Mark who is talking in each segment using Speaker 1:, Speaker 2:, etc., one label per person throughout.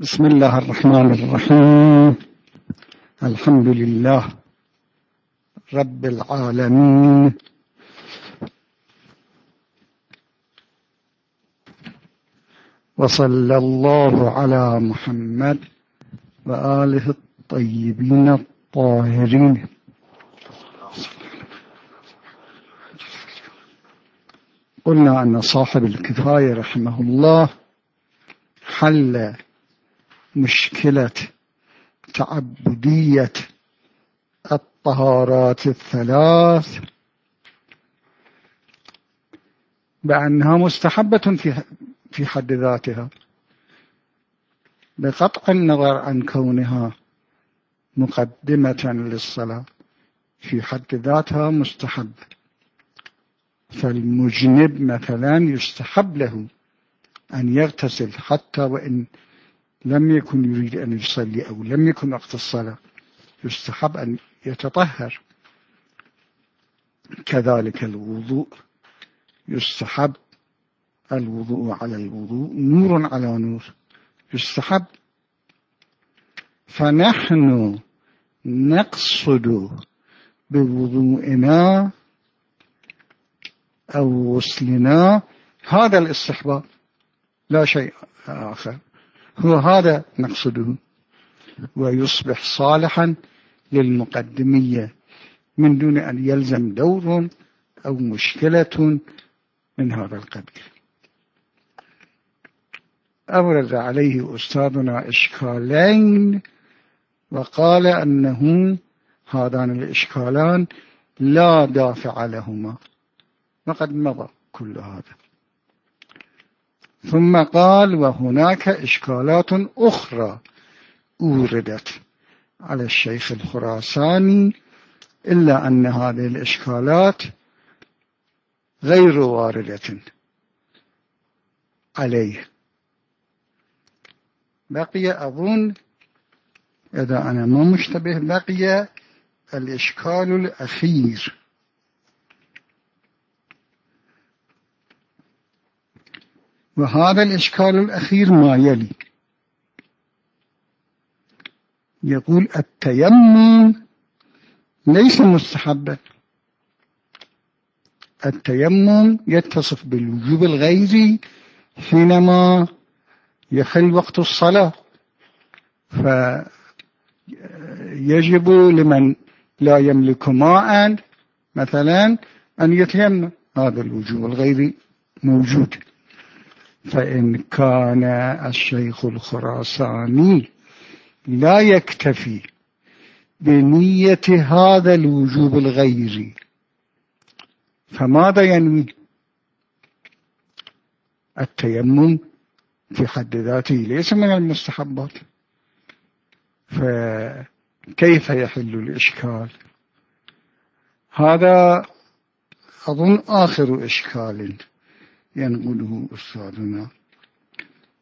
Speaker 1: بسم الله الرحمن الرحيم. الحمد لله رب العالمين. وصلى الله على محمد وآله الطيبين الطاهرين. قلنا أن صاحب الكفاية رحمه الله حل مشكلة تعبدية الطهارات الثلاث بأنها مستحبة في حد ذاتها. بقطع النظر عن كونها مقدمة للصلاة في حد ذاتها مستحب. فالمجنب مثلا يستحب له أن يغتسل حتى وإن لم يكن يريد أن يصلي أو لم يكن وقت الصلاة يستحب أن يتطهر. كذلك الوضوء يستحب الوضوء على الوضوء نور على نور يستحب. فنحن نقصد بوضوئنا أو وصلنا هذا الاستحباب. لا شيء آخر. هو هذا نقصده ويصبح صالحا للمقدمية من دون أن يلزم دور أو مشكلة من هذا القبيل. أورد عليه أستاذنا إشكالين وقال أنه هذان الإشكالان لا دافع لهما. وقد مضى كل هذا. ثم قال وهناك إشكالات أخرى أوردت على الشيخ الخراساني إلا أن هذه الإشكالات غير واردة عليه. بقي أظن إذا أنا ما مشتبه بقي الإشكال الأخير. وهذا الإشكال الأخير ما يلي. يقول التيمم ليس مستحبا. التيمم يتصف بالوجوب الغيري حينما يخل وقت الصلاة. فيجب لمن لا يملك ماء مثلا أن يتيمم. هذا الوجوب الغيري موجود. فإن كان الشيخ الخراساني لا يكتفي بنية هذا الوجوب الغيري فماذا ينوي؟ التيمم في حد ذاته ليس من المستحبات. فكيف يحل الإشكال؟ هذا أظن آخر إشكال. ينقله أستاذنا.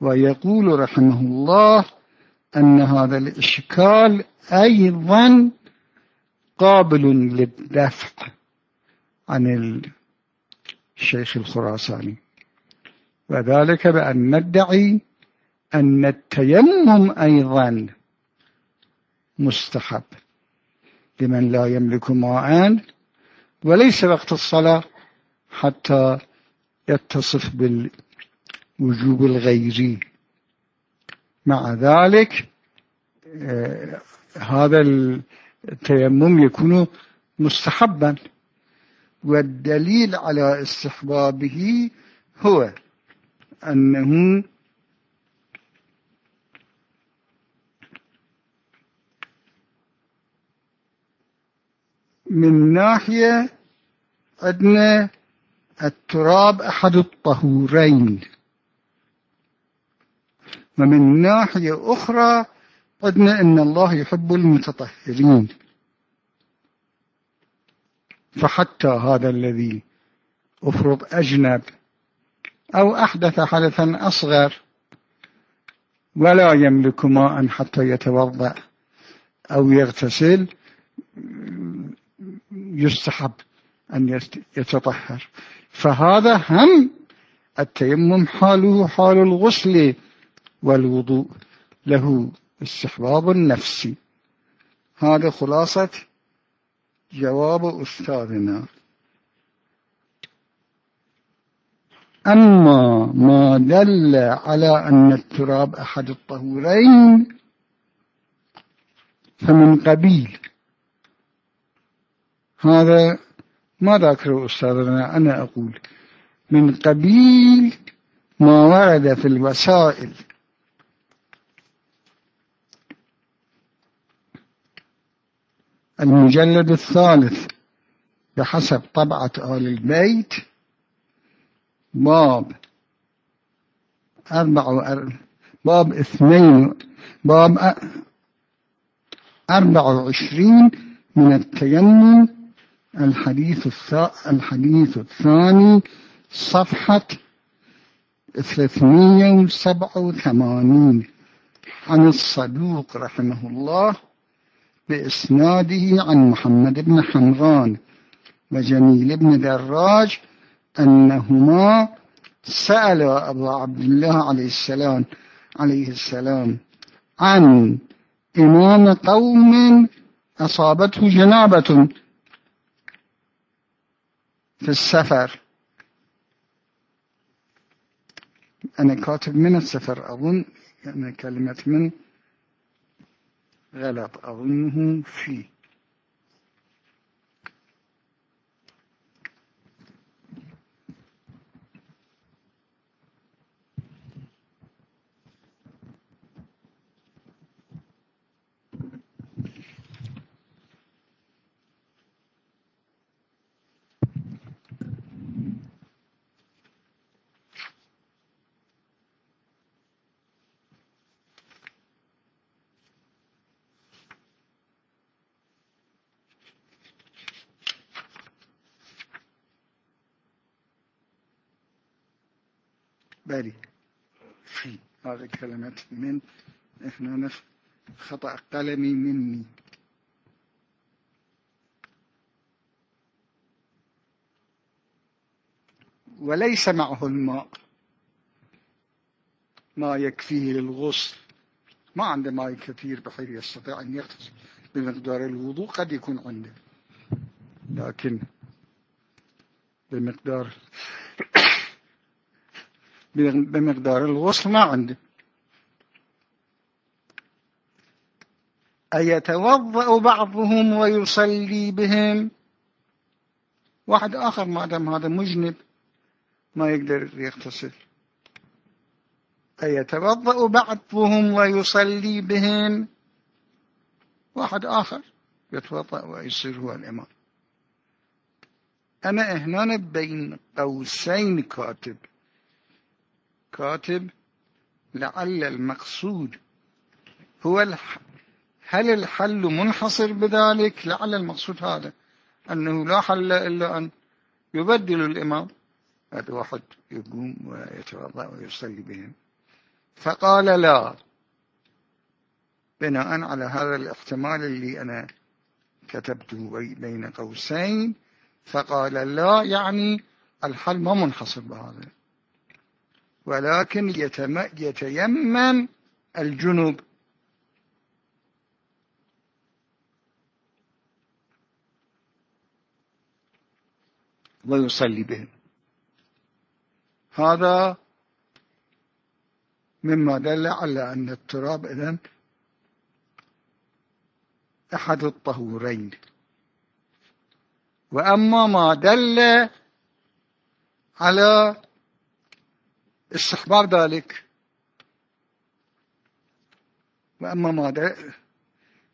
Speaker 1: ويقول رحمه الله أن هذا الإشكال أيضا قابل للدفع عن الشيخ الخراساني. وذلك بأن ندعي أن التيمم أيضا مستحب لمن لا يملك ماء وليس وقت الصلاة حتى يتصف بالوجوب الغيري. مع ذلك آه، هذا التيمم يكون مستحبا. والدليل على استحبابه هو أنه من ناحية عندنا التراب أحد الطهورين. ومن ناحية أخرى عندنا أن الله يحب المتطهرين. فحتى هذا الذي أفرض أجنب أو أحدث حدثا أصغر ولا يملك ماء حتى يتوضأ أو يغتسل يستحب أن يتطهر. فهذا هم التيمم حاله حال الغسل والوضوء له استحباب النفسي هذا خلاصة جواب أستاذنا. أما ما دل على أن التراب أحد الطهورين فمن قبيل. هذا ما ذكره أستاذنا أنا أقول من قبيل ما ورد في الوسائل المجلد الثالث بحسب طبعة آل البيت باب أربع. باب اثنين باب أربع وعشرين من التيمم الحديث. الحديث الثاني صفحة 387 عن الصدوق رحمه الله بإسناده عن محمد بن حمران وجميل بن دراج أنهما سأل أبو عبد الله عليه السلام عليه السلام عن إمام قوم أصابته جنابة في السفر. أنا كاتب من السفر أظن يعني كلمة من غلط أظنه في. بالي. في هذه كلمة من هنا خطأ قلمي مني. وليس معه الماء. ما يكفيه للغسل. ما عنده ماء كثير بحيث يستطيع أن يغتسل بمقدار الوضوء قد يكون عنده. لكن بمقدار بمقدار الغسل ما عنده أيتوضأ بعضهم ويصلي بهم؟ واحد آخر ما دام هذا مجنب. ما يقدر يغتسل. أيتوضأ بعضهم ويصلي بهم؟ واحد آخر يتوضأ ويصير هو الإمام. أنا هنا بين قوسين كاتب. كاتب لعل المقصود هو الح... هل الحل منحصر بذلك؟ لعل المقصود هذا. أنه لا حل إلا أن يبدل الإمام. هذا واحد يقوم ويتوضأ ويصلي بهم. فقال لا. بناء على هذا الاحتمال اللي أنا كتبته بين قوسين فقال لا يعني الحل ما منحصر بهذا. ولكن يتيمم الجنوب. ويصلي بهم. هذا مما دل على أن التراب إذن أحد الطهورين. وأما ما دل على استحباب ذلك. وأما ما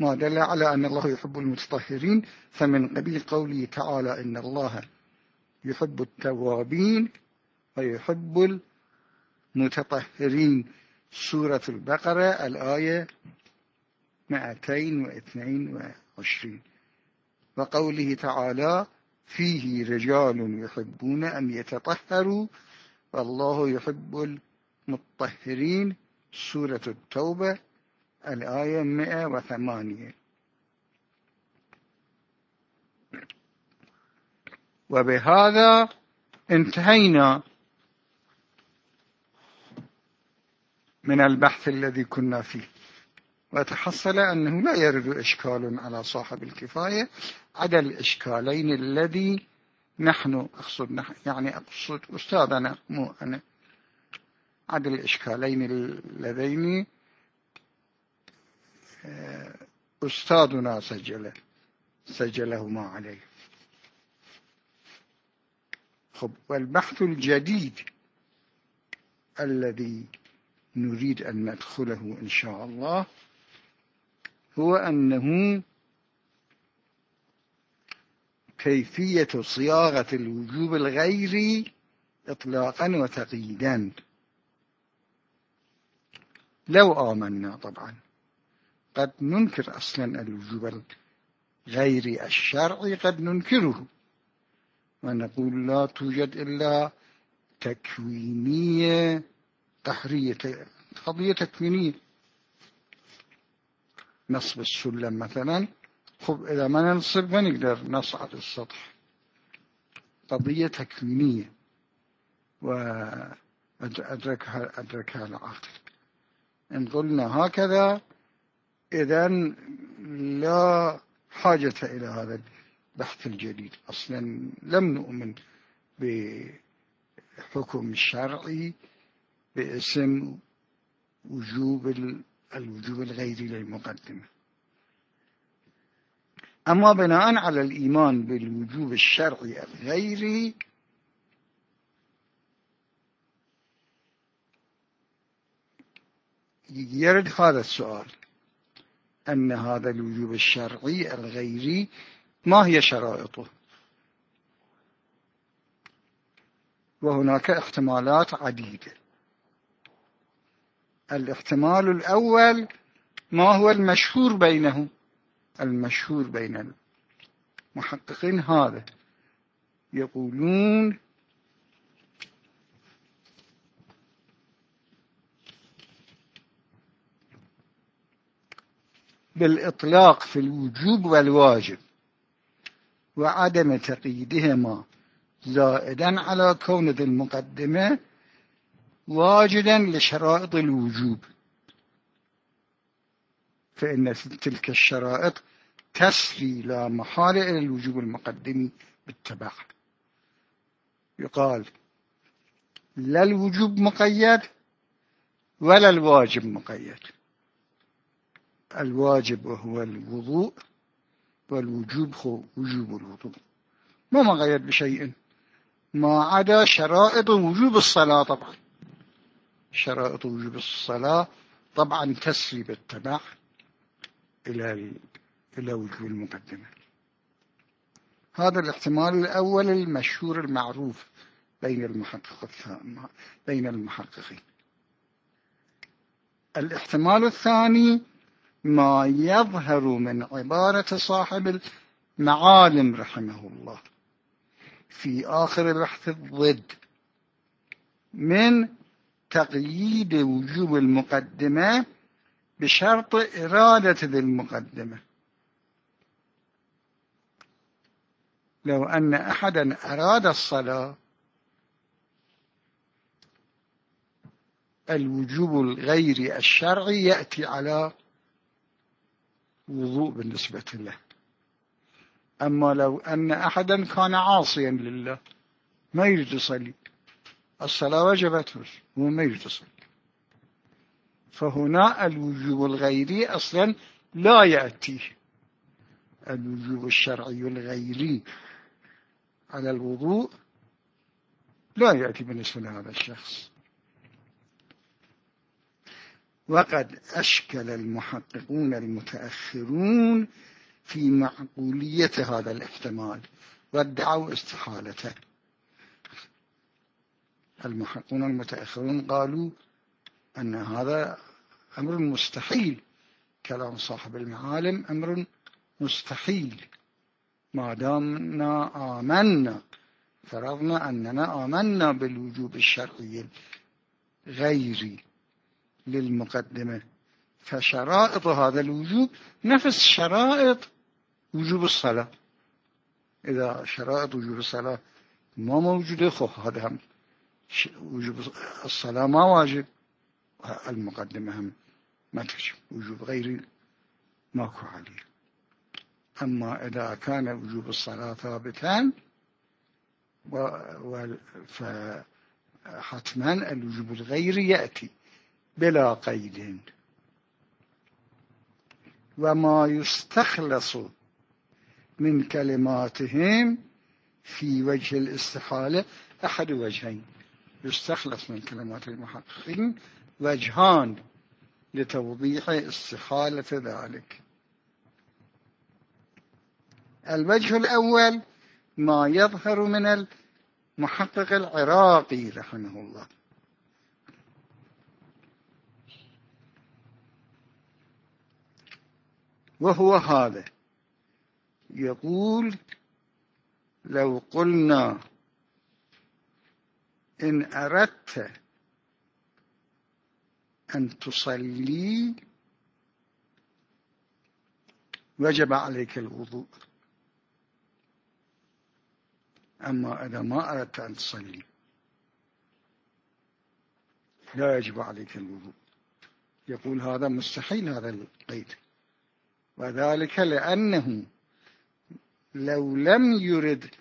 Speaker 1: ما دل على أن الله يحب المتطهرين فمن قبيل قوله تعالى إن الله يحب التوابين ويحب المتطهرين. سورة البقرة الآية 222 وقوله تعالى فيه رجال يحبون أن يتطهروا والله يحب المطهرين سورة التوبة الآية 108 وبهذا انتهينا من البحث الذي كنا فيه. وتحصل أنه لا يرد إشكال على صاحب الكفاية عدا الإشكالين الذي نحن أقصد نحن يعني أقصد أستاذنا مو أنا عدا الإشكالين اللذين آه، أستاذنا سجله سجلهما عليه. خب والبحث الجديد الذي نريد أن ندخله إن شاء الله هو أنه كيفية صياغة الوجوب الغيري إطلاقا وتقييدا. لو آمنا طبعا قد ننكر أصلا الوجوب الغيري الشرعي قد ننكره. ونقول لا توجد إلا تكوينية قهرية قضية تكوينية. نصب السلم مثلا خب إذا ما ننصب ما نقدر نصعد السطح. قضية تكوينية. وأدركها أدركها العقل إن قلنا هكذا إذا لا حاجة إلى هذا البحث الجديد. أصلا لم نؤمن بحكم الشرعي باسم وجوب الوجوب الغيري للمقدمة. أما بناء على الإيمان بالوجوب الشرعي الغيري يرد هذا السؤال. أن هذا الوجوب الشرعي الغيري ما هي شرائطه؟ وهناك احتمالات عديدة. الاحتمال الأول ما هو المشهور بينه المشهور بين المحققين هذا. يقولون بالإطلاق في الوجوب والواجب وعدم تقييدهما زائدا على كون ذي المقدمة واجدا لشرائط الوجوب. فإن تلك الشرائط تسري لا محالة إلى الوجوب المقدم بالتبع يقال لا الوجوب مقيد ولا الواجب مقيد. الواجب وهو الوضوء والوجوب هو وجوب الوضوء. ما مقيد بشيء؟ ما عدا شرائط وجوب الصلاة طبعا. شرائط وجوب الصلاة طبعا تسري بالتبع إلى إلى وجوب المقدمة. هذا الاحتمال الأول المشهور المعروف بين المحقق بين المحققين. الاحتمال الثاني ما يظهر من عبارة صاحب المعالم رحمه الله. في آخر بحث الضد. من تقييد وجوب المقدمة بشرط إرادة ذي المقدمة لو أن أحدا أراد الصلاة الوجوب الغير الشرعي يأتي على وضوء بالنسبة له. أما لو أن أحدا كان عاصيا لله ما يريد يصلي الصلاة وجبت هو ما يريد يصلي فهنا الوجوب الغيري أصلا لا يأتي. الوجوب الشرعي الغيري على الوضوء لا يأتي بالنسبة لهذا الشخص. وقد أشكل المحققون المتأخرون في معقولية هذا الاحتمال وادعوا استحالته. المحققون المتأخرون قالوا أن هذا أمر مستحيل. كلام صاحب المعالم أمر مستحيل. ما دامنا آمنا فرضنا أننا آمنا بالوجوب الشرعي الغيري للمقدمة فشرائط هذا الوجوب نفس شرائط وجوب الصلاة. إذا شرائط وجوب الصلاة ما موجودة خو هذا هم وجوب الصلاة ما واجب. المقدمة هم ما تجب وجوب غيري ماكو عليه. أما إذا كان وجوب الصلاة ثابتا فحتما الوجوب الغيري يأتي بلا قيد. وما يستخلص من كلماتهم في وجه الاستحالة أحد وجهين. يستخلص من كلمات المحققين وجهان لتوضيح استحالة ذلك. الوجه الأول ما يظهر من المحقق العراقي رحمه الله. وهو هذا. يقول لو قلنا إن أردت أن تصلي وجب عليك الوضوء. أما إذا ما أردت أن تصلي لا يجب عليك الوضوء. يقول هذا مستحيل هذا القيد. وذلك لأنه لو لم يرد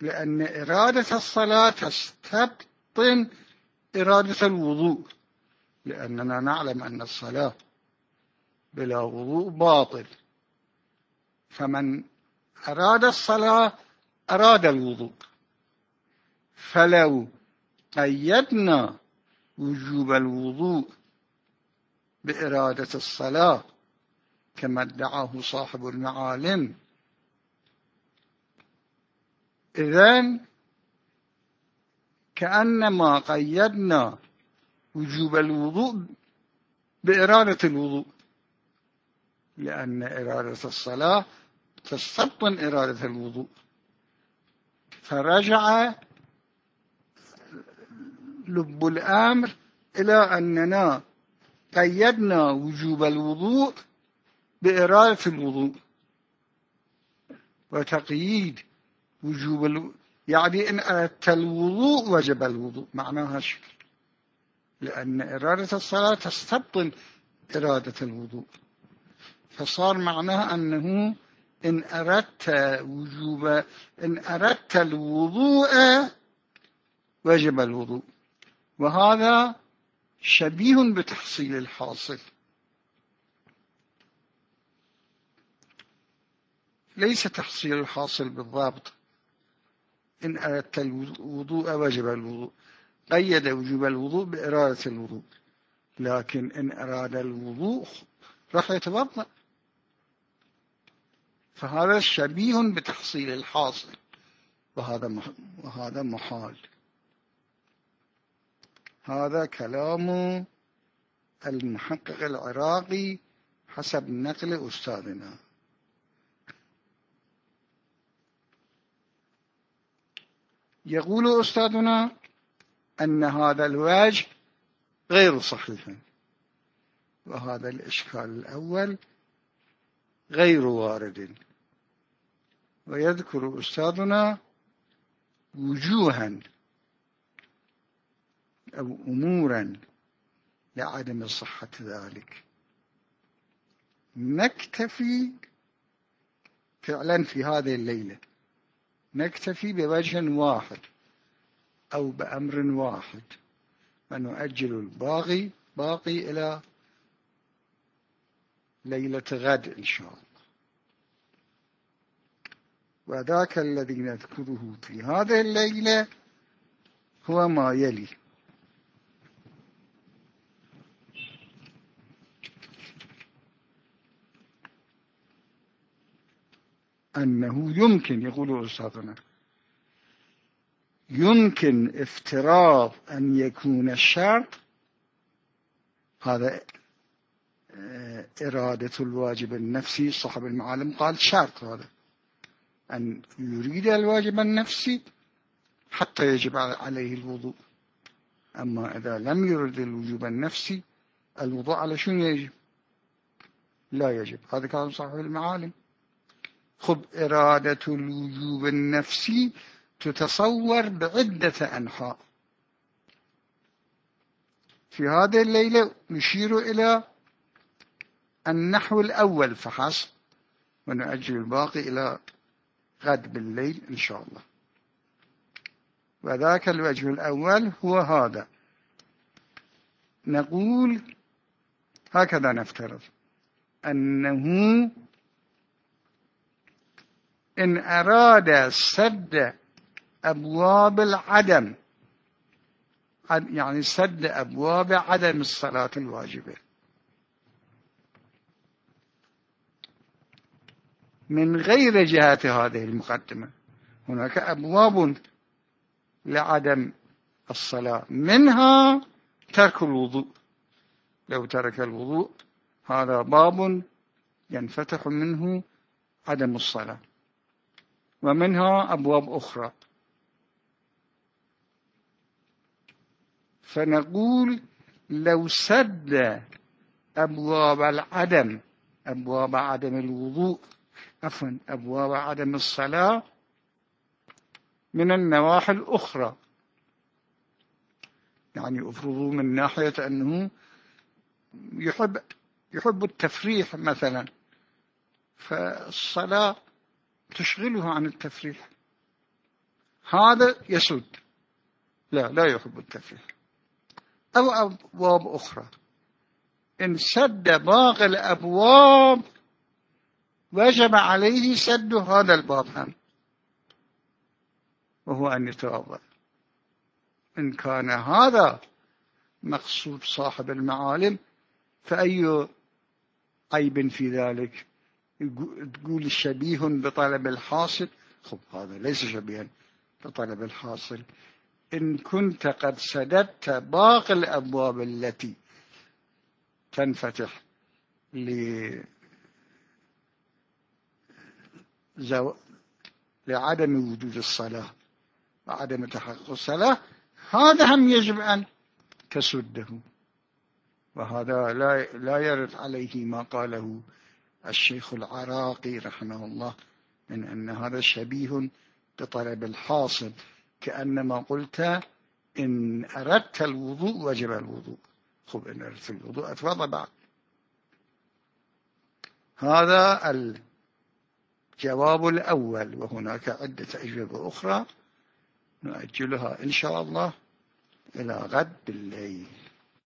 Speaker 1: لأن إرادة الصلاة تستبطن إرادة الوضوء. لأننا نعلم أن الصلاة بلا وضوء باطل. فمن أراد الصلاة أراد الوضوء. فلو قيدنا وجوب الوضوء بإرادة الصلاة كما ادعاه صاحب المعالم إذن كأنما قيدنا وجوب الوضوء بإرادة الوضوء. لأن إرادة الصلاة تستبطن إرادة الوضوء. فرجع لب الأمر إلى أننا قيدنا وجوب الوضوء بإرادة الوضوء. وتقييد وجوب الوضوء يعني إن أردت الوضوء وجب الوضوء. معناها شكل لأن إرادة الصلاة تستبطن إرادة الوضوء. فصار معناها أنه إن أردت وجوب إن أردت الوضوء وجب الوضوء. وهذا شبيه بتحصيل الحاصل. ليس تحصيل الحاصل بالضبط. إن أردت الوضوء وجب الوضوء. قيد وجوب الوضوء بإرادة الوضوء. لكن إن أراد الوضوء راح يتوضأ. فهذا شبيه بتحصيل الحاصل. وهذا وهذا محال. هذا كلام المحقق العراقي حسب نقل أستاذنا. يقول أستاذنا أن هذا الوجه غير صحيح. وهذا الإشكال الأول غير وارد. ويذكر أستاذنا وجوها أو أمورا لعدم صحة ذلك. نكتفي فعلا في هذه الليلة. نكتفي بوجه واحد. أو بأمر واحد ونؤجل الباقي باقي إلى ليلة غد إن شاء الله. وذاك الذي نذكره في هذه الليلة هو ما يلي. أنه يمكن يقول أستاذنا. يمكن افتراض أن يكون الشرط؟ هذا آه، إرادة الواجب النفسي صاحب المعالم قال شرط هذا. أن يريد الواجب النفسي حتى يجب عليه الوضوء. أما إذا لم يرد الوجوب النفسي الوضوء على شنو يجب؟ لا يجب. هذا كلام صاحب المعالم. خب إرادة الوجوب النفسي تتصور بعدة أنحاء. في هذه الليلة نشير إلى النحو الأول فحسب ونؤجل الباقي إلى غد بالليل إن شاء الله. وذاك الوجه الأول هو هذا. نقول هكذا نفترض أنه إن أراد سد أبواب العدم. يعني سد أبواب عدم الصلاة الواجبة. من غير جهة هذه المقدمة هناك أبواب لعدم الصلاة. منها ترك الوضوء. لو ترك الوضوء هذا باب ينفتح منه عدم الصلاة. ومنها أبواب أخرى. فنقول لو سد أبواب العدم أبواب عدم الوضوء عفوا أبواب عدم الصلاة من النواحي الأخرى. يعني أفرضوا من ناحية أنه يحب يحب التفريح مثلا فالصلاة تشغله عن التفريح. هذا يسد. لا لا يحب التفريح. أو أبواب أخرى. إن سد باقي الأبواب وجب عليه سد هذا الباب هم. وهو أن يتوضأ. إن كان هذا مقصود صاحب المعالم فأي عيب في ذلك؟ تقول شبيه بطلب الحاصل؟ خب هذا ليس شبيها بطلب الحاصل. إن كنت قد سددت باقي الأبواب التي تنفتح لزو... لعدم وجود الصلاة وعدم تحقق الصلاة هذا هم يجب أن تسده. وهذا لا لا يرد عليه ما قاله الشيخ العراقي رحمه الله من أن هذا شبيه بطلب الحاصل كأنما قلت إن أردت الوضوء وجب الوضوء. خب إن أردت الوضوء أتوضى بعد. هذا الجواب الأول وهناك عدة أجوبة أخرى نؤجلها إن شاء الله إلى غد بالليل